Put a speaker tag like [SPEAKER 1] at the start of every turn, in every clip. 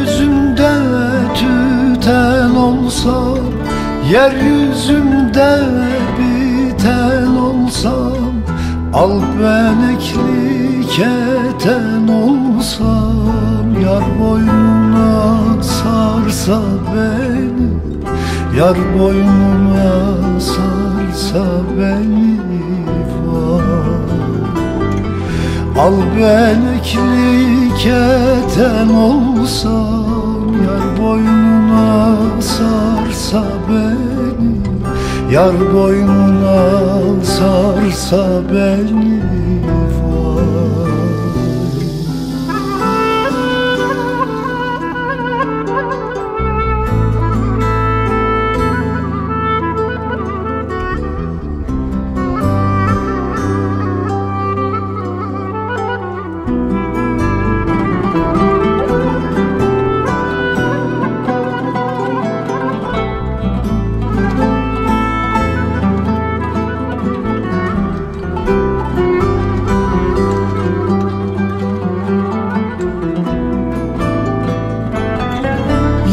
[SPEAKER 1] Gökyüzünde tüten olsam Yeryüzünde biten olsam Al benekli keten olsam Yar boynuna sarsa beni Yar boynuna sarsa beni Al benekli keten olsam Yar boynuna sarsa beni. Yar boynuna sarsa beni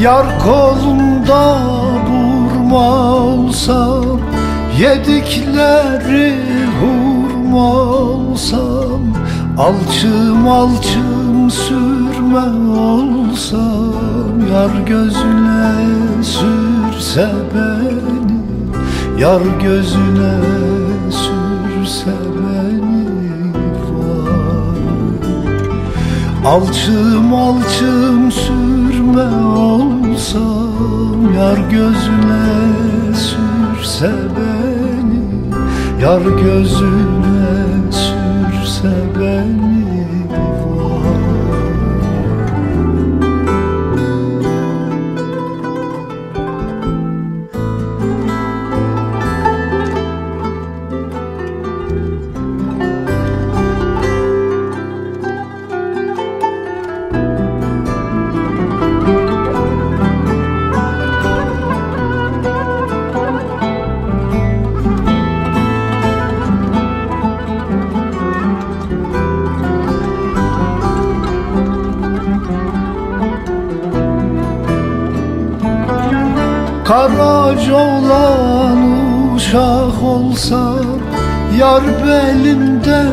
[SPEAKER 1] Yar kolunda vurma olsam Yedikleri hurma olsam Alçım alçım sürme olsam Yar gözüne sürse beni Yar gözüne sürse beni vay. Alçım alçım sürme olsam Yar gözüne sürse beni Yar gözüne Karaca olan uşak olsam Yar belinde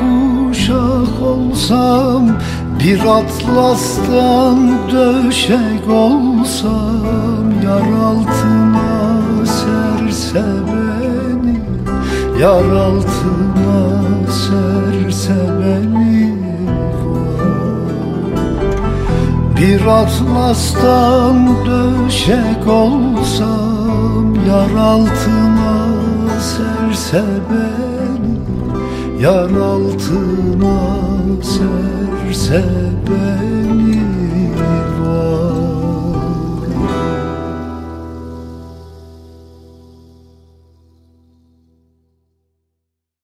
[SPEAKER 1] kuşak olsam Bir atlastan döşek olsam Yar altına serse beni Yar altına Bir atlastan döşek olsam Yar altına serse beni Yar altına serse beni